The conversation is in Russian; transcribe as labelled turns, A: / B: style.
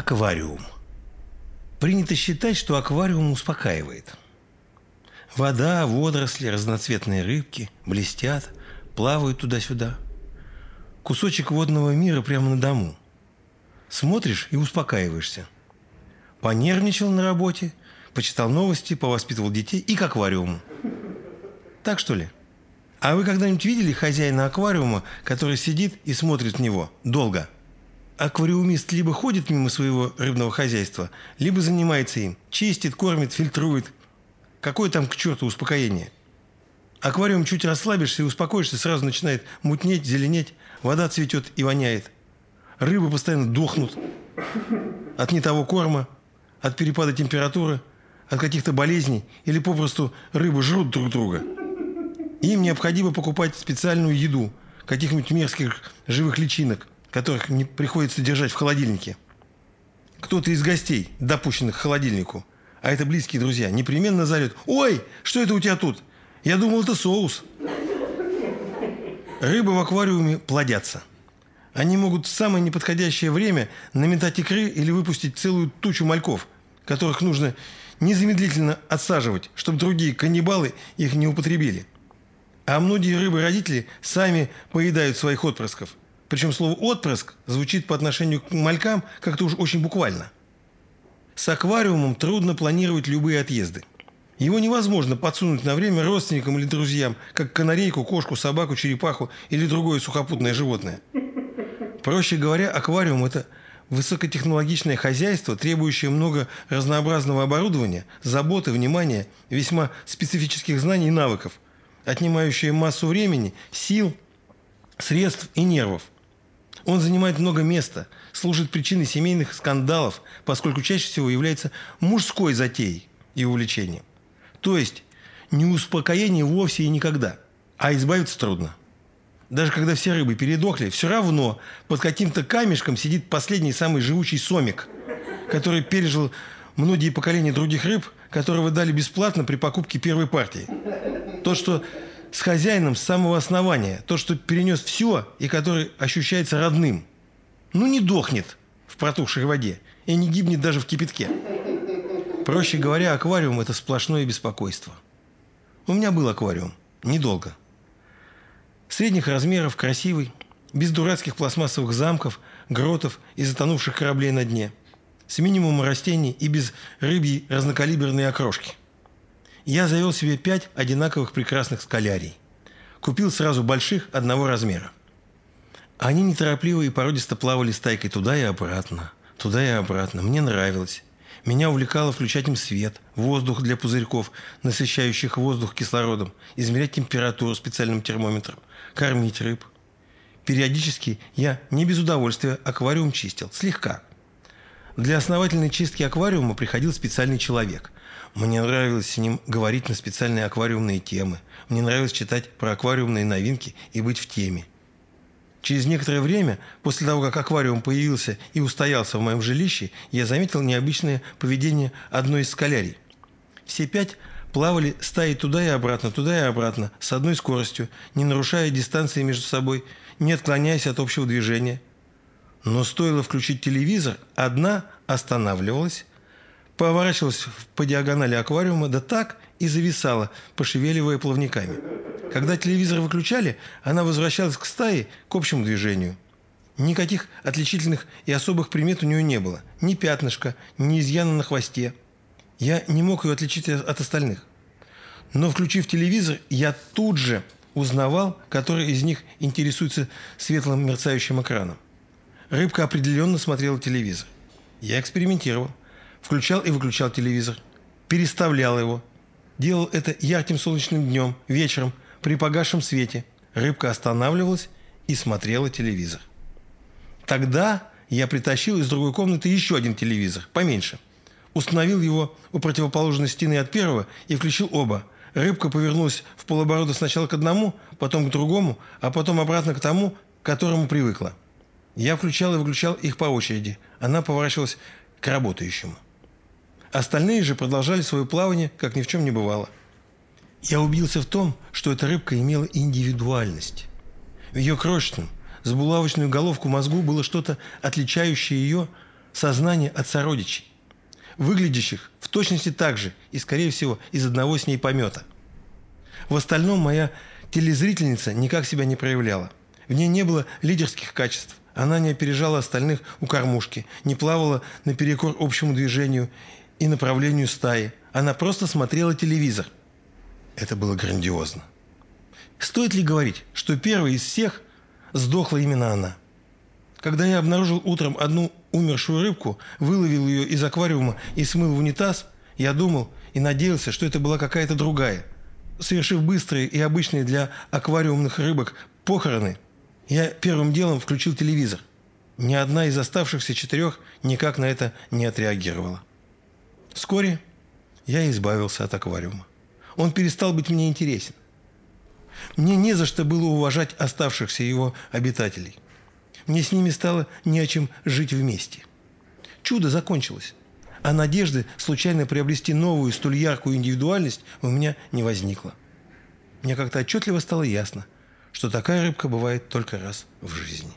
A: Аквариум. Принято считать, что аквариум успокаивает. Вода, водоросли, разноцветные рыбки блестят, плавают туда-сюда. Кусочек водного мира прямо на дому. Смотришь и успокаиваешься. Понервничал на работе, почитал новости, повоспитывал детей и к аквариуму. Так что ли? А вы когда-нибудь видели хозяина аквариума, который сидит и смотрит в него долго – аквариумист либо ходит мимо своего рыбного хозяйства, либо занимается им, чистит, кормит, фильтрует. Какое там к черту успокоение? Аквариум чуть расслабишься и успокоишься, сразу начинает мутнеть, зеленеть, вода цветет и воняет. Рыбы постоянно дохнут от не того корма, от перепада температуры, от каких-то болезней или попросту рыбы жрут друг друга. Им необходимо покупать специальную еду, каких-нибудь мерзких живых личинок – которых не приходится держать в холодильнике. Кто-то из гостей, допущенных к холодильнику, а это близкие друзья, непременно зовет «Ой, что это у тебя тут? Я думал, это соус». Рыбы в аквариуме плодятся. Они могут в самое неподходящее время наметать икры или выпустить целую тучу мальков, которых нужно незамедлительно отсаживать, чтобы другие каннибалы их не употребили. А многие рыбы-родители сами поедают своих отпрысков. Причем слово «отпрыск» звучит по отношению к малькам как-то уж очень буквально. С аквариумом трудно планировать любые отъезды. Его невозможно подсунуть на время родственникам или друзьям, как канарейку, кошку, собаку, черепаху или другое сухопутное животное. Проще говоря, аквариум – это высокотехнологичное хозяйство, требующее много разнообразного оборудования, заботы, внимания, весьма специфических знаний и навыков, отнимающее массу времени, сил, средств и нервов – он занимает много места, служит причиной семейных скандалов, поскольку чаще всего является мужской затеей и увлечением. То есть не успокоение вовсе и никогда, а избавиться трудно. Даже когда все рыбы передохли, все равно под каким-то камешком сидит последний самый живучий сомик, который пережил многие поколения других рыб, которого дали бесплатно при покупке первой партии. То, что с хозяином с самого основания, то, что перенес все и который ощущается родным. Ну, не дохнет в протухшей воде и не гибнет даже в кипятке. Проще говоря, аквариум – это сплошное беспокойство. У меня был аквариум. Недолго. Средних размеров, красивый, без дурацких пластмассовых замков, гротов и затонувших кораблей на дне, с минимумом растений и без рыбьей разнокалиберной окрошки. Я завел себе пять одинаковых прекрасных скалярий. Купил сразу больших одного размера. Они неторопливо и породисто плавали стайкой туда и обратно, туда и обратно. Мне нравилось. Меня увлекало включать им свет, воздух для пузырьков, насыщающих воздух кислородом, измерять температуру специальным термометром, кормить рыб. Периодически я не без удовольствия аквариум чистил, слегка. Для основательной чистки аквариума приходил специальный человек, мне нравилось с ним говорить на специальные аквариумные темы. Мне нравилось читать про аквариумные новинки и быть в теме. Через некоторое время, после того, как аквариум появился и устоялся в моем жилище, я заметил необычное поведение одной из скалярий. Все пять плавали стаи туда и обратно, туда и обратно, с одной скоростью, не нарушая дистанции между собой, не отклоняясь от общего движения. Но стоило включить телевизор, одна останавливалась, поворачивалась по диагонали аквариума, да так и зависала, пошевеливая плавниками. Когда телевизор выключали, она возвращалась к стае, к общему движению. Никаких отличительных и особых примет у нее не было. Ни пятнышка, ни изъяна на хвосте. Я не мог ее отличить от остальных. Но, включив телевизор, я тут же узнавал, который из них интересуется светлым мерцающим экраном. Рыбка определенно смотрела телевизор. Я экспериментировал. Включал и выключал телевизор. Переставлял его. Делал это ярким солнечным днем, вечером, при погасшем свете. Рыбка останавливалась и смотрела телевизор. Тогда я притащил из другой комнаты еще один телевизор, поменьше. Установил его у противоположной стены от первого и включил оба. Рыбка повернулась в полоборота сначала к одному, потом к другому, а потом обратно к тому, к которому привыкла. Я включал и выключал их по очереди. Она поворачивалась к работающему. Остальные же продолжали свое плавание, как ни в чем не бывало. Я убился в том, что эта рыбка имела индивидуальность. В ее крошечном, с булавочную головку мозгу было что-то, отличающее ее сознание от сородичей, выглядящих в точности так же и, скорее всего, из одного с ней помета. В остальном моя телезрительница никак себя не проявляла. В ней не было лидерских качеств. Она не опережала остальных у кормушки, не плавала наперекор общему движению и направлению стаи. Она просто смотрела телевизор. Это было грандиозно. Стоит ли говорить, что первой из всех сдохла именно она? Когда я обнаружил утром одну умершую рыбку, выловил ее из аквариума и смыл в унитаз, я думал и надеялся, что это была какая-то другая. Совершив быстрые и обычные для аквариумных рыбок похороны, я первым делом включил телевизор. Ни одна из оставшихся четырех никак на это не отреагировала. Вскоре я избавился от аквариума. Он перестал быть мне интересен. Мне не за что было уважать оставшихся его обитателей. Мне с ними стало не о чем жить вместе. Чудо закончилось, а надежды случайно приобрести новую, столь яркую индивидуальность у меня не возникло. Мне как-то отчетливо стало ясно, что такая рыбка бывает только раз в жизни.